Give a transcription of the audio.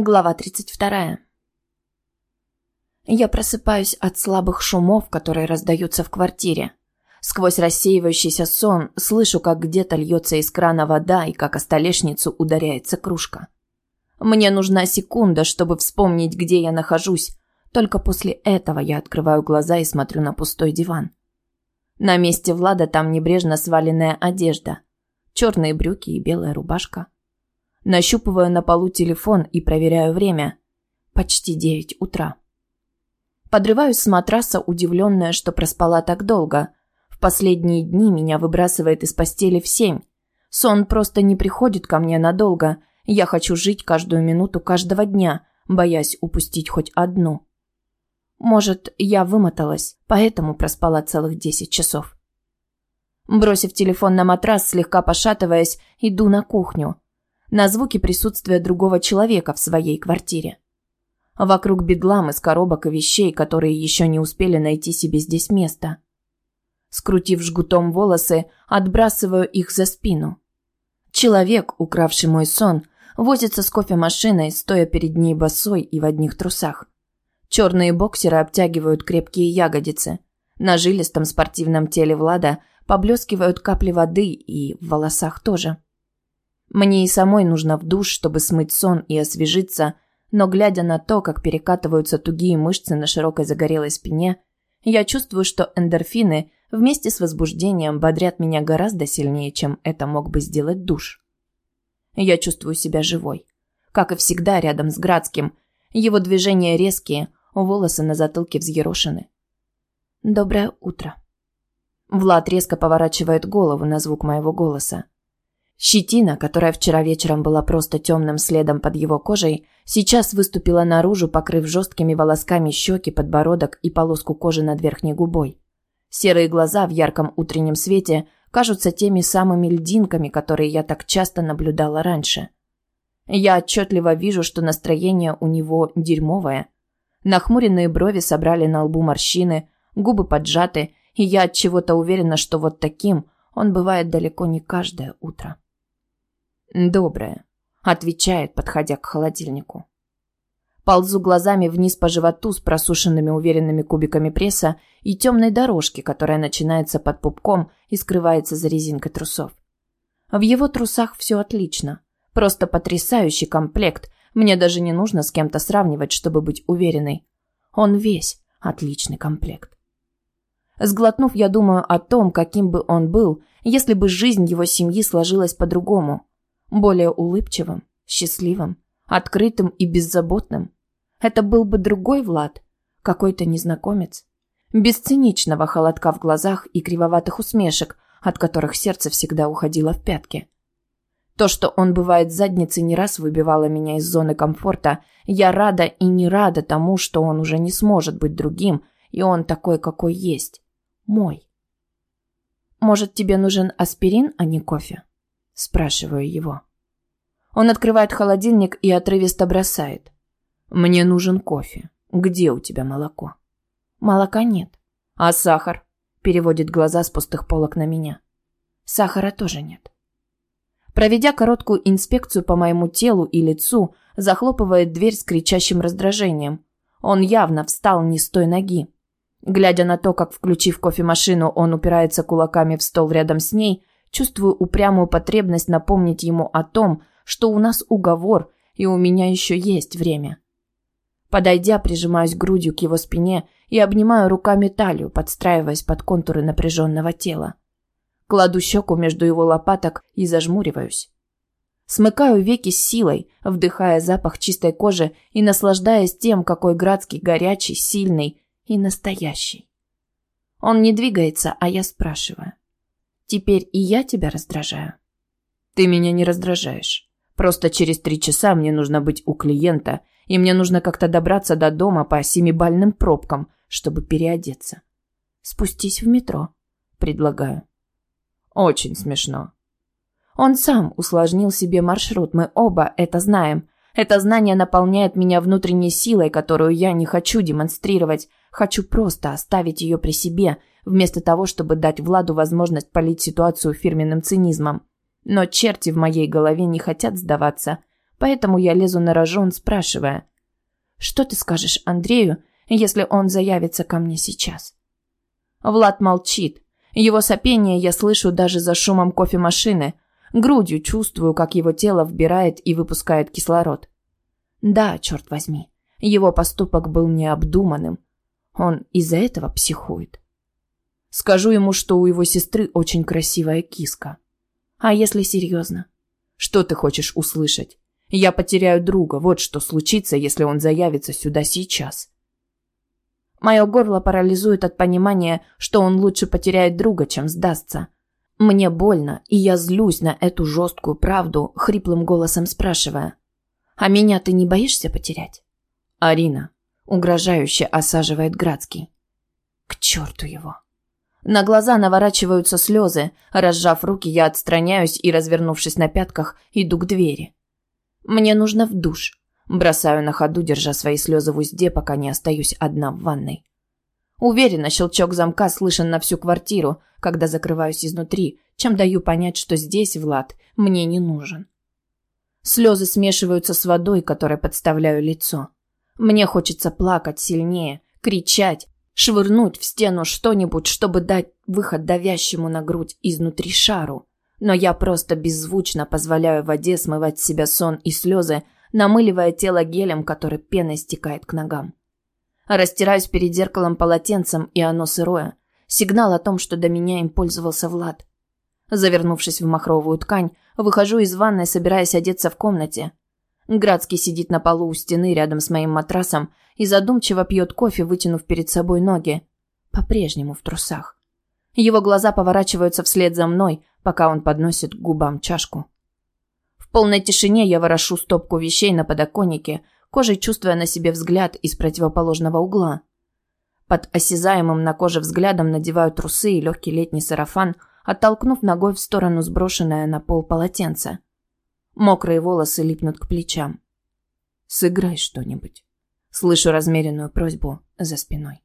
Глава 32. Я просыпаюсь от слабых шумов, которые раздаются в квартире. Сквозь рассеивающийся сон слышу, как где-то льется из крана вода и как о столешницу ударяется кружка. Мне нужна секунда, чтобы вспомнить, где я нахожусь. Только после этого я открываю глаза и смотрю на пустой диван. На месте Влада там небрежно сваленная одежда. Черные брюки и белая рубашка. Нащупываю на полу телефон и проверяю время. Почти девять утра. Подрываюсь с матраса, удивленная, что проспала так долго. В последние дни меня выбрасывает из постели в семь. Сон просто не приходит ко мне надолго. Я хочу жить каждую минуту каждого дня, боясь упустить хоть одну. Может, я вымоталась, поэтому проспала целых десять часов. Бросив телефон на матрас, слегка пошатываясь, иду на кухню на звуки присутствия другого человека в своей квартире. Вокруг бедлам из коробок и вещей, которые еще не успели найти себе здесь место. Скрутив жгутом волосы, отбрасываю их за спину. Человек, укравший мой сон, возится с кофемашиной, стоя перед ней босой и в одних трусах. Черные боксеры обтягивают крепкие ягодицы. На жилистом спортивном теле Влада поблескивают капли воды и в волосах тоже. Мне и самой нужно в душ, чтобы смыть сон и освежиться, но глядя на то, как перекатываются тугие мышцы на широкой загорелой спине, я чувствую, что эндорфины вместе с возбуждением бодрят меня гораздо сильнее, чем это мог бы сделать душ. Я чувствую себя живой. Как и всегда, рядом с Градским. Его движения резкие, волосы на затылке взъерошены. «Доброе утро». Влад резко поворачивает голову на звук моего голоса. Щетина, которая вчера вечером была просто темным следом под его кожей, сейчас выступила наружу, покрыв жесткими волосками щеки, подбородок и полоску кожи над верхней губой. Серые глаза в ярком утреннем свете кажутся теми самыми льдинками, которые я так часто наблюдала раньше. Я отчетливо вижу, что настроение у него дерьмовое. Нахмуренные брови собрали на лбу морщины, губы поджаты, и я от чего-то уверена, что вот таким он бывает далеко не каждое утро. «Доброе», – отвечает, подходя к холодильнику. Ползу глазами вниз по животу с просушенными уверенными кубиками пресса и темной дорожки, которая начинается под пупком и скрывается за резинкой трусов. В его трусах все отлично. Просто потрясающий комплект. Мне даже не нужно с кем-то сравнивать, чтобы быть уверенной. Он весь отличный комплект. Сглотнув, я думаю о том, каким бы он был, если бы жизнь его семьи сложилась по-другому более улыбчивым, счастливым, открытым и беззаботным. Это был бы другой Влад, какой-то незнакомец. Без циничного холодка в глазах и кривоватых усмешек, от которых сердце всегда уходило в пятки. То, что он бывает задницей, не раз выбивало меня из зоны комфорта. Я рада и не рада тому, что он уже не сможет быть другим, и он такой, какой есть. Мой. Может, тебе нужен аспирин, а не кофе? Спрашиваю его. Он открывает холодильник и отрывисто бросает. «Мне нужен кофе. Где у тебя молоко?» «Молока нет». «А сахар?» Переводит глаза с пустых полок на меня. «Сахара тоже нет». Проведя короткую инспекцию по моему телу и лицу, захлопывает дверь с кричащим раздражением. Он явно встал не с той ноги. Глядя на то, как, включив кофемашину, он упирается кулаками в стол рядом с ней, Чувствую упрямую потребность напомнить ему о том, что у нас уговор, и у меня еще есть время. Подойдя, прижимаюсь грудью к его спине и обнимаю руками талию, подстраиваясь под контуры напряженного тела. Кладу щеку между его лопаток и зажмуриваюсь. Смыкаю веки с силой, вдыхая запах чистой кожи и наслаждаясь тем, какой Градский горячий, сильный и настоящий. Он не двигается, а я спрашиваю. Теперь и я тебя раздражаю. Ты меня не раздражаешь. Просто через три часа мне нужно быть у клиента, и мне нужно как-то добраться до дома по семибальным пробкам, чтобы переодеться. Спустись в метро, предлагаю. Очень смешно. Он сам усложнил себе маршрут, мы оба это знаем. Это знание наполняет меня внутренней силой, которую я не хочу демонстрировать. Хочу просто оставить ее при себе, вместо того, чтобы дать Владу возможность полить ситуацию фирменным цинизмом. Но черти в моей голове не хотят сдаваться. Поэтому я лезу на рожон, спрашивая, «Что ты скажешь Андрею, если он заявится ко мне сейчас?» Влад молчит. Его сопение я слышу даже за шумом кофемашины. Грудью чувствую, как его тело вбирает и выпускает кислород. Да, черт возьми, его поступок был необдуманным. Он из-за этого психует. Скажу ему, что у его сестры очень красивая киска. А если серьезно? Что ты хочешь услышать? Я потеряю друга, вот что случится, если он заявится сюда сейчас. Мое горло парализует от понимания, что он лучше потеряет друга, чем сдастся. Мне больно, и я злюсь на эту жесткую правду, хриплым голосом спрашивая. «А меня ты не боишься потерять?» «Арина», — угрожающе осаживает Градский. «К черту его!» На глаза наворачиваются слезы. Разжав руки, я отстраняюсь и, развернувшись на пятках, иду к двери. Мне нужно в душ. Бросаю на ходу, держа свои слезы в узде, пока не остаюсь одна в ванной. Уверена, щелчок замка слышен на всю квартиру, когда закрываюсь изнутри, чем даю понять, что здесь Влад мне не нужен. Слезы смешиваются с водой, которой подставляю лицо. Мне хочется плакать сильнее, кричать, швырнуть в стену что-нибудь, чтобы дать выход давящему на грудь изнутри шару. Но я просто беззвучно позволяю воде смывать с себя сон и слезы, намыливая тело гелем, который пеной стекает к ногам. Растираюсь перед зеркалом полотенцем, и оно сырое. Сигнал о том, что до меня им пользовался Влад. Завернувшись в махровую ткань, выхожу из ванной, собираясь одеться в комнате. Градский сидит на полу у стены рядом с моим матрасом и задумчиво пьет кофе, вытянув перед собой ноги. По-прежнему в трусах. Его глаза поворачиваются вслед за мной, пока он подносит к губам чашку. В полной тишине я ворошу стопку вещей на подоконнике, кожей чувствуя на себе взгляд из противоположного угла. Под осязаемым на коже взглядом надеваю трусы и легкий летний сарафан, оттолкнув ногой в сторону сброшенное на пол полотенце. Мокрые волосы липнут к плечам. «Сыграй что-нибудь». Слышу размеренную просьбу за спиной.